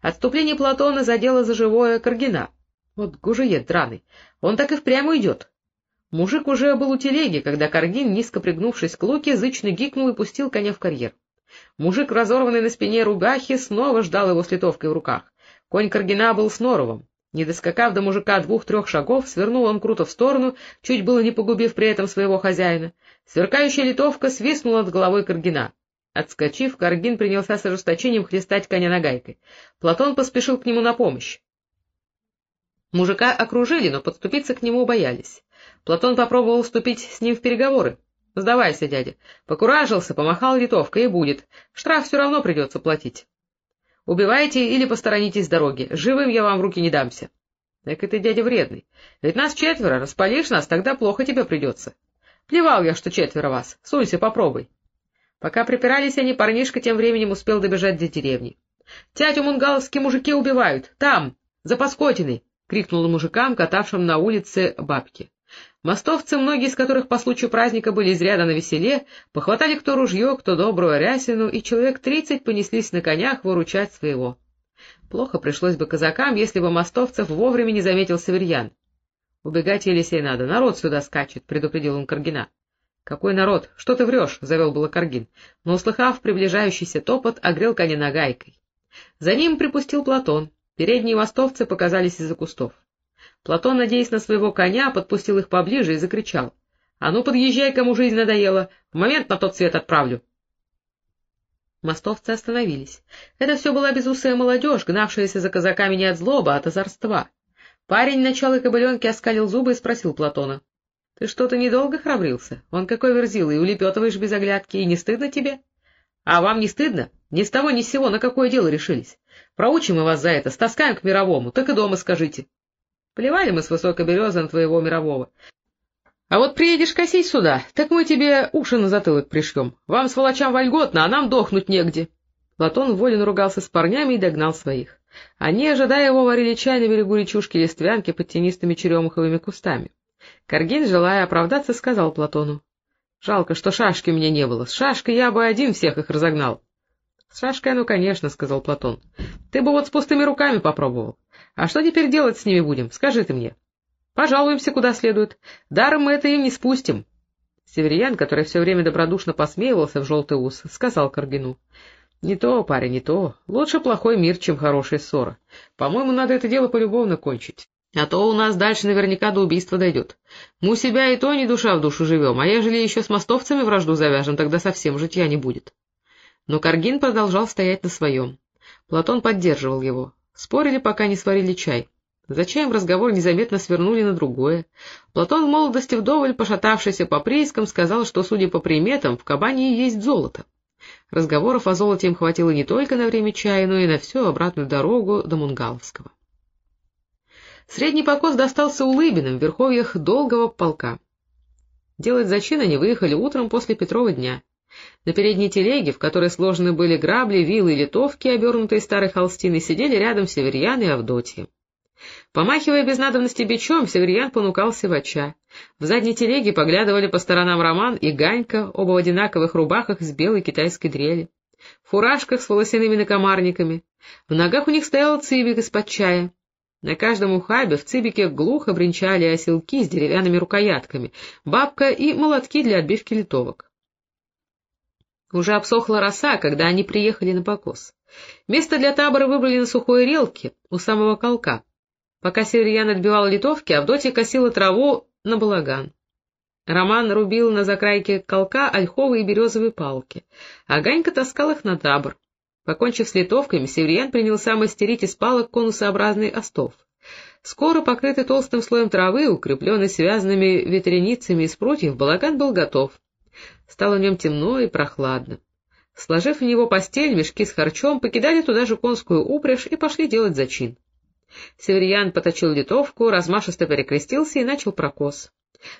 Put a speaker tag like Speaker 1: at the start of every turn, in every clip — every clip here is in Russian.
Speaker 1: Отступление Платона задело за живое Каргина. Вот гужиет драный, он так и впрямь уйдет. Мужик уже был у телеги, когда Каргин, низко пригнувшись к луке, зычно гикнул и пустил коня в карьер. Мужик, разорванный на спине рубахи, снова ждал его с литовкой в руках. Конь Каргина был с норовом. Не доскакав до мужика двух-трех шагов, свернул он круто в сторону, чуть было не погубив при этом своего хозяина. Сверкающая литовка свистнула над головой Каргина. Отскочив, Каргин принялся с ожесточением хлестать коня нагайкой. Платон поспешил к нему на помощь. Мужика окружили, но подступиться к нему боялись. Платон попробовал вступить с ним в переговоры. — Сдавайся, дядя. Покуражился, помахал литовкой, и будет. Штраф все равно придется платить. Убивайте или посторонитесь с дороги. Живым я вам в руки не дамся. — Так ты, дядя, вредный. Ведь нас четверо, распалишь нас, тогда плохо тебе придется. Плевал я, что четверо вас. Сунься, попробуй. Пока припирались они, парнишка тем временем успел добежать до деревни. — Тятю мунгаловские мужики убивают. Там, за Паскотиной крикнул мужикам, катавшим на улице бабки. Мостовцы, многие из которых по случаю праздника были из ряда на веселе, похватали кто ружье, кто добрую рясину, и человек тридцать понеслись на конях выручать своего. Плохо пришлось бы казакам, если бы мостовцев вовремя не заметил Северьян. — Убегать, Елисей, надо, народ сюда скачет, — предупредил он Каргина. — Какой народ? Что ты врешь? — завел было но, услыхав приближающийся топот, огрел коня нагайкой. За ним припустил Платон. Передние мостовцы показались из-за кустов. Платон, надеясь на своего коня, подпустил их поближе и закричал. — А ну, подъезжай, кому жизнь надоела, в момент на тот свет отправлю. Мостовцы остановились. Это все была безусая молодежь, гнавшаяся за казаками не от злоба, а от озорства. Парень началой кобыленки оскалил зубы и спросил Платона. — Ты что-то недолго храбрился? Он какой верзил, и улепетываешь без оглядки, и не стыдно тебе? — А вам не стыдно? Ни с того ни с сего на какое дело решились? Проучим мы вас за это, стаскаем к мировому, так и дома скажите. Плевали мы с высокой березы на твоего мирового. А вот приедешь косить сюда, так мы тебе уши на затылок пришлем. Вам, сволочам, вольготно, а нам дохнуть негде. Платон волен ругался с парнями и догнал своих. Они, ожидая его, варили чай на берегу речушки Листвянки под тенистыми черемуховыми кустами. Каргин, желая оправдаться, сказал Платону. — Жалко, что шашки у меня не было. С шашкой я бы один всех их разогнал. — С шашкой, ну, конечно, — сказал Платон. — Ты бы вот с пустыми руками попробовал. А что теперь делать с ними будем, скажи ты мне. Пожалуемся куда следует. Даром мы это им не спустим. Северян, который все время добродушно посмеивался в желтый ус, сказал Каргину. — Не то, парень, не то. Лучше плохой мир, чем хорошая ссора. По-моему, надо это дело полюбовно кончить. А то у нас дальше наверняка до убийства дойдет. Мы у себя и то не душа в душу живем, а ежели еще с мостовцами вражду завяжем, тогда совсем житья не будет. Но Каргин продолжал стоять на своем. Платон поддерживал его. Спорили, пока не сварили чай. За чаем разговор незаметно свернули на другое. Платон в молодости вдоволь, пошатавшийся по приискам, сказал, что, судя по приметам, в кабане есть золото. Разговоров о золоте им хватило не только на время чая, но и на всю обратную дорогу до Мунгаловского. Средний покос достался Улыбиным в верховьях долгого полка. Делать зачин они выехали утром после Петрова дня. На передней телеге, в которой сложены были грабли, вилы и литовки, обернутые старой холстиной, сидели рядом Северьян и Авдотья. Помахивая без надобности бичом, Северьян понукал сивача. В задней телеге поглядывали по сторонам Роман и Ганька, оба в одинаковых рубахах с белой китайской дрели, в фуражках с волосяными накомарниками. В ногах у них стоял цибик из-под чая. На каждом ухабе в цибике глухо бренчали оселки с деревянными рукоятками, бабка и молотки для отбивки литовок. Уже обсохла роса, когда они приехали на покос. Место для табора выбрали на сухой релке у самого колка. Пока Северьян отбивал литовки, Авдотья косила траву на балаган. Роман рубил на закрайке колка ольховые и березовые палки, а Ганька таскал их на табор. Покончив с литовками, Северьян принялся мастерить из палок конусообразный остов. Скоро, покрытый толстым слоем травы, укрепленный связанными ветряницами из прутьев, балаган был готов. Стало в нем темно и прохладно. Сложив в него постель, мешки с харчом, покидали туда же конскую упряжь и пошли делать зачин. Северьян поточил литовку, размашисто перекрестился и начал прокос.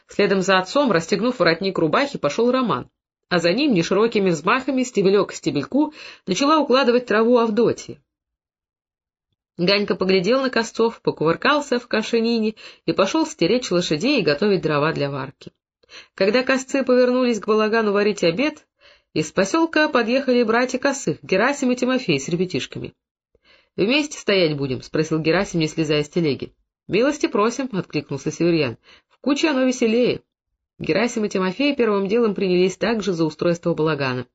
Speaker 1: Следом за отцом, расстегнув воротник рубахи, пошел Роман, а за ним неширокими взмахами стебелек к стебельку начала укладывать траву Авдотья. Ганька поглядел на косцов, покувыркался в кашенине и пошел стеречь лошадей и готовить дрова для варки. Когда косцы повернулись к балагану варить обед, из поселка подъехали братья Косых, Герасим и Тимофей с ребятишками. — Вместе стоять будем? — спросил Герасим, не слезая с телеги. — Милости просим, — откликнулся Северьян. — В куче оно веселее. Герасим и Тимофей первым делом принялись также за устройство балагана.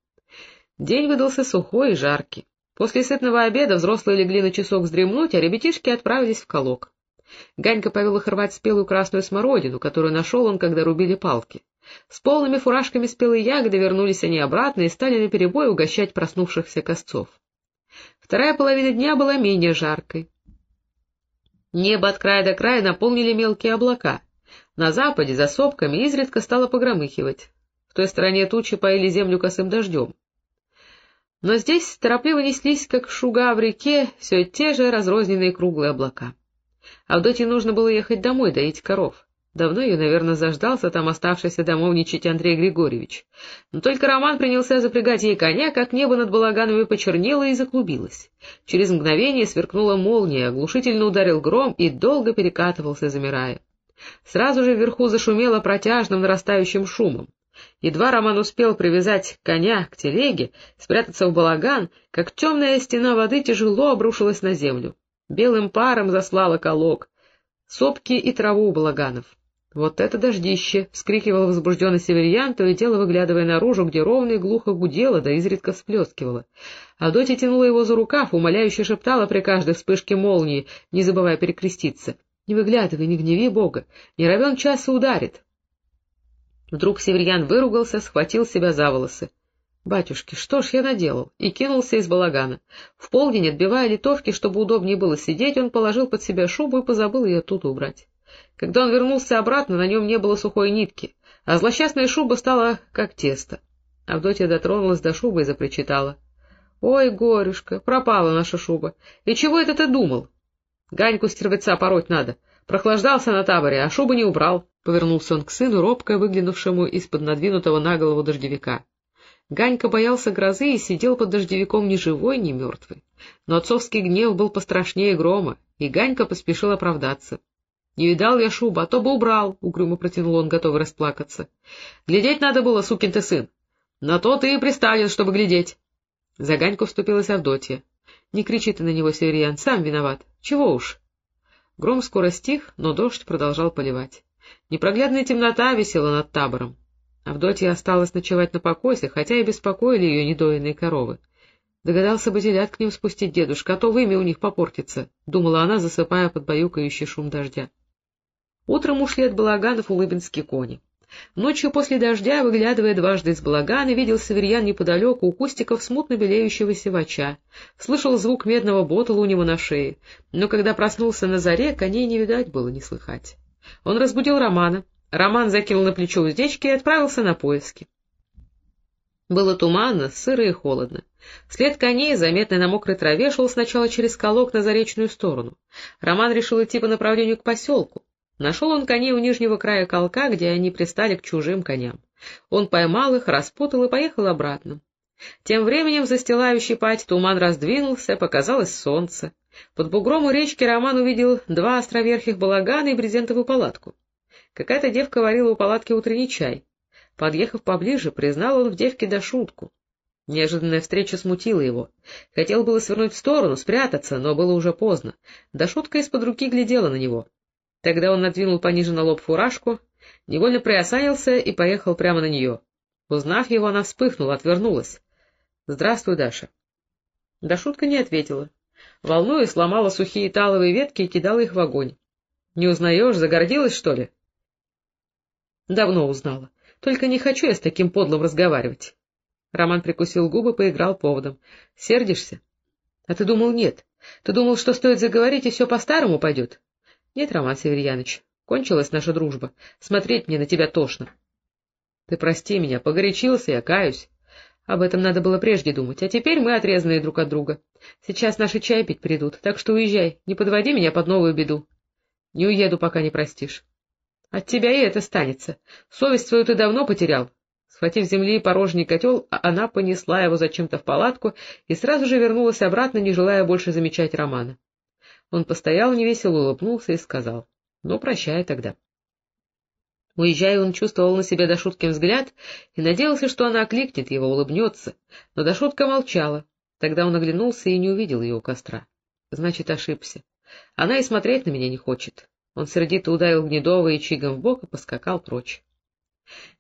Speaker 1: День выдался сухой и жаркий. После сытного обеда взрослые легли на часок вздремнуть, а ребятишки отправились в колок. Ганька повел их рвать спелую красную смородину, которую нашел он, когда рубили палки. С полными фуражками спелой ягоды вернулись они обратно и стали наперебой угощать проснувшихся косцов. Вторая половина дня была менее жаркой. Небо от края до края наполнили мелкие облака. На западе, за сопками, изредка стало погромыхивать. В той стороне тучи поили землю косым дождем. Но здесь торопливо неслись, как шуга в реке, все те же разрозненные круглые облака. Авдотье нужно было ехать домой доить коров. Давно ее, наверное, заждался там оставшийся домовничать Андрей Григорьевич. Но только Роман принялся запрягать ей коня, как небо над балаганами почернело и заклубилось. Через мгновение сверкнула молния, оглушительно ударил гром и долго перекатывался, замирая. Сразу же вверху зашумело протяжным нарастающим шумом. Едва Роман успел привязать коня к телеге, спрятаться в балаган, как темная стена воды тяжело обрушилась на землю. Белым паром заслала колок, сопки и траву балаганов. «Вот это дождище!» — вскрикивал возбужденный северьян, то и дело выглядывая наружу, где ровно и глухо гудело, да изредка всплескивало. Авдотья тянула его за рукав, умоляюще шептала при каждой вспышке молнии, не забывая перекреститься. «Не выглядывай, не гневи Бога, не равен час и ударит!» Вдруг северьян выругался, схватил себя за волосы. Батюшки, что ж я наделал? И кинулся из балагана. В полдень, отбивая литовки, чтобы удобнее было сидеть, он положил под себя шубу и позабыл ее оттуда убрать. Когда он вернулся обратно, на нем не было сухой нитки, а злосчастная шуба стала как тесто. Авдотья дотронулась до шубы и запричитала. — Ой, горюшка, пропала наша шуба. И чего это ты думал? — Ганьку стервеца пороть надо. Прохлаждался на таборе, а шубу не убрал. Повернулся он к сыну, робко выглянувшему из-под надвинутого на голову дождевика. Ганька боялся грозы и сидел под дождевиком ни живой, ни мертвый. Но отцовский гнев был пострашнее грома, и Ганька поспешил оправдаться. — Не видал я шуба, а то бы убрал, — угрюмо протянул он, готовый расплакаться. — Глядеть надо было, сукин ты сын. На то ты и пристанешь, чтобы глядеть. За Ганьку вступилась Авдотья. — Не кричи ты на него, Северьян, сам виноват. Чего уж? Гром скоро стих, но дождь продолжал поливать. Непроглядная темнота висела над табором. Авдотья осталась ночевать на покосе, хотя и беспокоили ее недоенные коровы. Догадался бы телят к ним спустить дедушка, а то вымя у них попортится, — думала она, засыпая под баюкающий шум дождя. Утром ушли от балаганов улыбинские кони. Ночью после дождя, выглядывая дважды из балагана, видел Саверьян неподалеку у кустиков смутно белеющего севача, слышал звук медного ботала у него на шее, но когда проснулся на заре, коней не видать было, не слыхать. Он разбудил Романа, Роман закинул на плечо уздечки и отправился на поиски. Было туманно, сыро и холодно. След коней, заметный на мокрой траве, шел сначала через колок на заречную сторону. Роман решил идти по направлению к поселку. Нашел он коней у нижнего края колка, где они пристали к чужим коням. Он поймал их, распутал и поехал обратно. Тем временем застилающий пать туман раздвинулся, показалось солнце. Под бугром у речки Роман увидел два островерхих балагана и брезентовую палатку. Какая-то девка варила у палатки утренний чай. Подъехав поближе, признал он в девке до шутку. Неожиданная встреча смутила его. Хотел было свернуть в сторону, спрятаться, но было уже поздно. Да шутка из-под руки глядела на него. Тогда он надвинул пониже на лоб фуражку, невольно приосанился и поехал прямо на нее. Узнав его, она вспыхнула, отвернулась. — Здравствуй, Даша. Да шутка не ответила. Волнуясь, сломала сухие таловые ветки и кидала их в огонь. — Не узнаешь, загордилась, что ли? — Давно узнала. Только не хочу я с таким подлым разговаривать. Роман прикусил губы, поиграл поводом. — Сердишься? — А ты думал, нет. Ты думал, что стоит заговорить, и все по-старому пойдет? — Нет, Роман Северьяныч, кончилась наша дружба. Смотреть мне на тебя тошно. — Ты прости меня, погорячился, я каюсь. Об этом надо было прежде думать, а теперь мы отрезанные друг от друга. Сейчас наши чай пить придут, так что уезжай, не подводи меня под новую беду. Не уеду, пока не простишь. От тебя и это станется. Совесть свою ты давно потерял. Схватив земли порожний котел, а она понесла его зачем-то в палатку и сразу же вернулась обратно, не желая больше замечать Романа. Он постоял, невесело улыбнулся и сказал, — Ну, прощай тогда. Уезжая, он чувствовал на себе Дашуткин взгляд и надеялся, что она окликнет его, улыбнется, но Дашутка молчала. Тогда он оглянулся и не увидел ее у костра. Значит, ошибся. Она и смотреть на меня не хочет. Он сердито ударил Гнедова и Чигом в бок и поскакал прочь.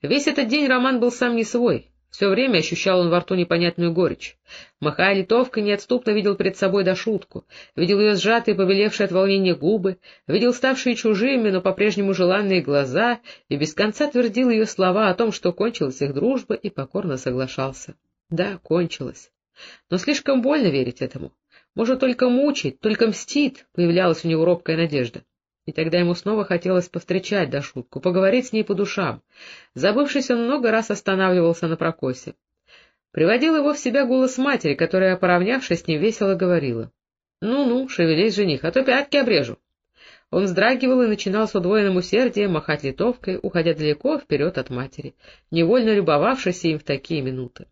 Speaker 1: Весь этот день Роман был сам не свой. Все время ощущал он во рту непонятную горечь. Махая литовкой, неотступно видел перед собой дошутку, видел ее сжатые, побелевшие от волнения губы, видел ставшие чужими, но по-прежнему желанные глаза, и без конца твердил ее слова о том, что кончилась их дружба, и покорно соглашался. Да, кончилась. Но слишком больно верить этому. Может, только мучить, только мстит, появлялась у него робкая надежда. И тогда ему снова хотелось повстречать Дашутку, поговорить с ней по душам. Забывшись, он много раз останавливался на прокосе. Приводил его в себя голос матери, которая, поравнявшись с ним, весело говорила. «Ну — Ну-ну, шевелись, жених, а то пятки обрежу. Он вздрагивал и начинал с удвоенным усердием махать литовкой, уходя далеко вперед от матери, невольно любовавшись им в такие минуты.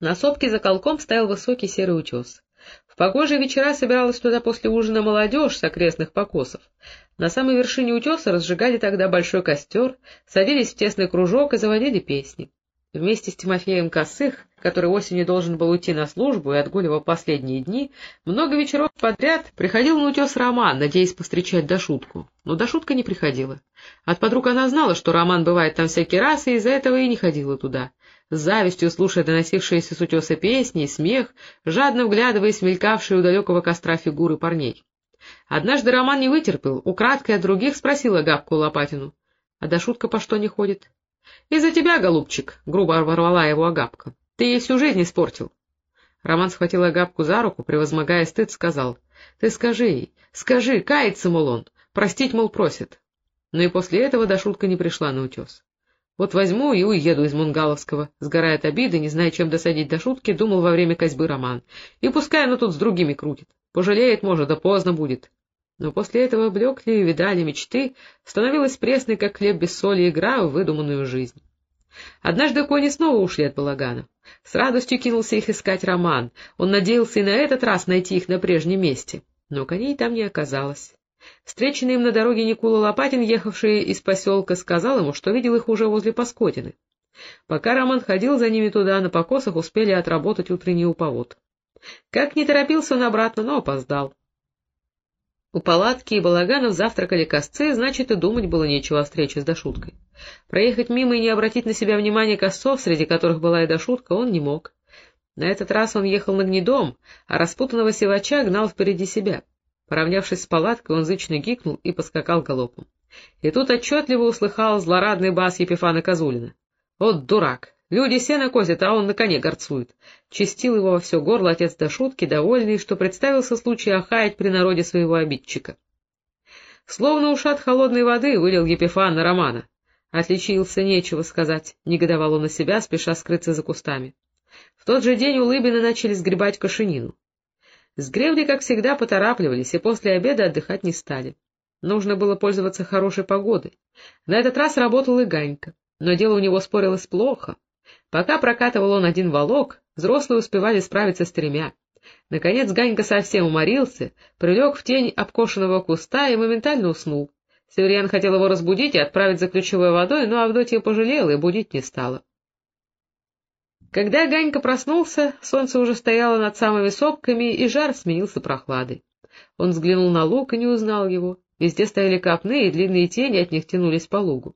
Speaker 1: На сопке за колком стоял высокий серый утес. В погожие вечера собиралась туда после ужина молодежь с окрестных покосов. На самой вершине утеса разжигали тогда большой костер, садились в тесный кружок и заводили песни. Вместе с Тимофеем Косых, который осенью должен был уйти на службу и отгуливал последние дни, много вечеров подряд приходил на утес Роман, надеясь повстречать Дашутку. Но Дашутка не приходила. От подруг она знала, что Роман бывает там всякий раз, и из-за этого и не ходила туда с завистью слушая доносившиеся с утеса песни смех, жадно вглядываясь в мелькавшие у далекого костра фигуры парней. Однажды Роман не вытерпел, украдкой от других спросил Агапку Лопатину. — А да шутка по что не ходит? — Из-за тебя, голубчик, — грубо ворвала его Агапка. — Ты ей всю жизнь испортил. Роман схватил Агапку за руку, превозмогая стыд, сказал. — Ты скажи ей, скажи, кается, мол, он, простить, мол, просит. Но и после этого до шутка не пришла на утес. Вот возьму и уеду из Мунгаловского, сгорая от обиды, не зная, чем досадить до шутки, думал во время козьбы Роман. И пускай оно тут с другими крутит. Пожалеет, может, да поздно будет. Но после этого блекли, видали мечты, становилась пресной, как хлеб без соли, игра в выдуманную жизнь. Однажды кони снова ушли от балагана. С радостью кинулся их искать Роман. Он надеялся и на этот раз найти их на прежнем месте. Но коней там не оказалось. Встреченный им на дороге Никула Лопатин, ехавший из поселка, сказал ему, что видел их уже возле Паскотины. Пока Роман ходил за ними туда, на покосах успели отработать утренний уповод. Как не торопился он обратно, но опоздал. У палатки и балаганов завтракали косцы, значит, и думать было нечего о встрече с Дашуткой. Проехать мимо и не обратить на себя внимание косцов, среди которых была и Дашутка, он не мог. На этот раз он ехал на гнедом, а распутанного севача гнал впереди себя. Поравнявшись с палаткой, он зычно гикнул и поскакал галопом. И тут отчетливо услыхал злорадный бас Епифана Козулина. «Вот дурак! Люди сено косят, а он на коне горцует!» Чистил его во все горло отец до шутки, довольный, что представился случай охаять при народе своего обидчика. Словно ушат холодной воды вылил Епифан на Романа. Отличился, нечего сказать, негодовал он на себя, спеша скрыться за кустами. В тот же день у Лыбина начали сгребать кошенину. С гребли, как всегда, поторапливались и после обеда отдыхать не стали. Нужно было пользоваться хорошей погодой. На этот раз работал и Ганька, но дело у него спорилось плохо. Пока прокатывал он один волок, взрослые успевали справиться с тремя. Наконец Ганька совсем уморился, прилег в тень обкошенного куста и моментально уснул. Северян хотел его разбудить и отправить за ключевой водой, но Авдотья пожалела и будить не стала. Когда Ганька проснулся, солнце уже стояло над самыми сопками, и жар сменился прохладой. Он взглянул на луг и не узнал его. Везде стояли копны, и длинные тени от них тянулись по лугу.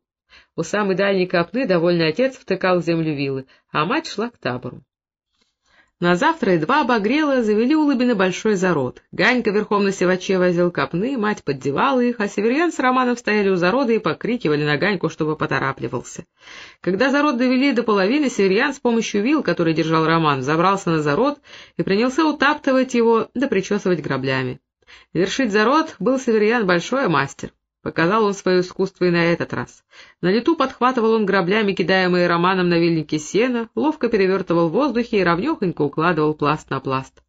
Speaker 1: У самой дальней копны довольный отец втыкал в землю вилы, а мать шла к табору. На завтра едва обогрело, завели у Лыбина большой зарод. Ганька верхом на севаче возил копны, мать поддевала их, а Северьян с Романом стояли у зарода и покрикивали на Ганьку, чтобы поторапливался. Когда зарод довели до половины, Северьян с помощью вил, который держал Роман, забрался на зарод и принялся утаптывать его да причесывать граблями. Вершить зарод был Северьян большой мастер. Показал он свое искусство и на этот раз. На лету подхватывал он граблями, кидаемые Романом на вильнике сена, ловко перевертывал в воздухе и равнехонько укладывал пласт на пласт.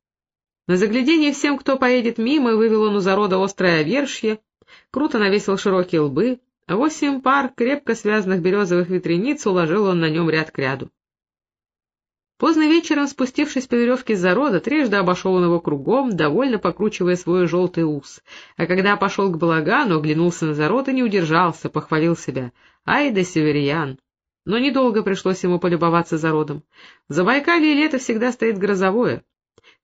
Speaker 1: На заглядение всем, кто поедет мимо, вывел он у зарода острое овершье, круто навесил широкие лбы, восемь пар крепко связанных березовых ветрениц уложил он на нем ряд к ряду. Поздно вечером, спустившись по веревке с зарода, трижды обошел он его кругом, довольно покручивая свой желтый ус. А когда пошел к балагану, оглянулся на зарод и не удержался, похвалил себя. Ай да северьян! Но недолго пришлось ему полюбоваться зародом. В Забайкалье лето всегда стоит грозовое.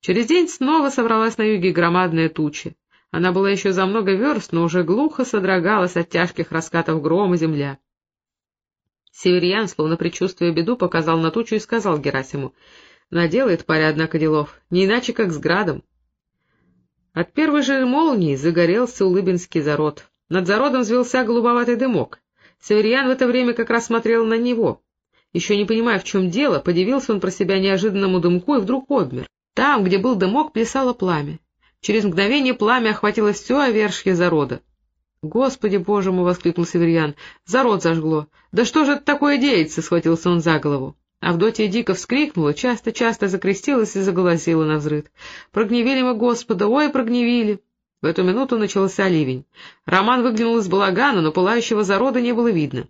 Speaker 1: Через день снова собралась на юге громадная туча. Она была еще за много верст, но уже глухо содрогалась от тяжких раскатов грома земля. Северьян, словно предчувствуя беду, показал на тучу и сказал Герасиму, «Наделает паря, однако, делов, не иначе, как с градом». От первой же молнии загорелся улыбинский зарод. Над зародом взвелся голубоватый дымок. Северьян в это время как раз смотрел на него. Еще не понимая, в чем дело, подивился он про себя неожиданному дымку и вдруг обмер. Там, где был дымок, плясало пламя. Через мгновение пламя охватило все овершье зарода. — Господи боже мой! — воскликнул Северьян. — Зарод зажгло! Да что же это такое деется? — схватился он за голову. Авдотья дико вскрикнула, часто-часто закрестилась и заголосила на взрыд. — Прогневили мы Господа! Ой, прогневили! В эту минуту начался ливень. Роман выглянул из балагана, но пылающего зарода не было видно.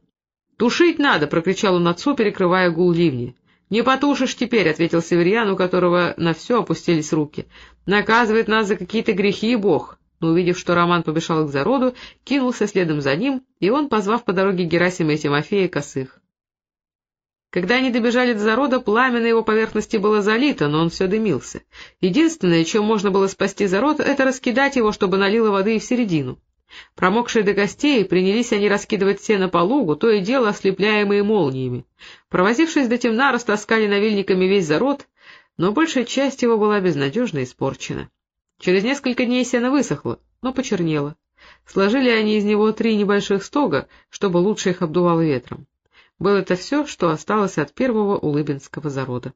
Speaker 1: «Тушить надо!» — прокричал он отцу, перекрывая гул ливня. «Не потушишь теперь», — ответил Северьян, у которого на все опустились руки. «Наказывает нас за какие-то грехи Бог». Но, увидев, что Роман побежал к зароду, кинулся следом за ним, и он, позвав по дороге Герасима и Тимофея, косых. Когда они добежали до зарода, пламя на его поверхности было залито, но он все дымился. Единственное, чем можно было спасти зарод, это раскидать его, чтобы налило воды и в середину. Промокшие до костей, принялись они раскидывать сено по лугу, то и дело ослепляемые молниями. Провозившись до темна, растаскали навильниками весь зарод, но большая часть его была безнадежно испорчена. Через несколько дней сено высохло, но почернело. Сложили они из него три небольших стога, чтобы лучше их обдувало ветром. Было это все, что осталось от первого улыбинского зарода.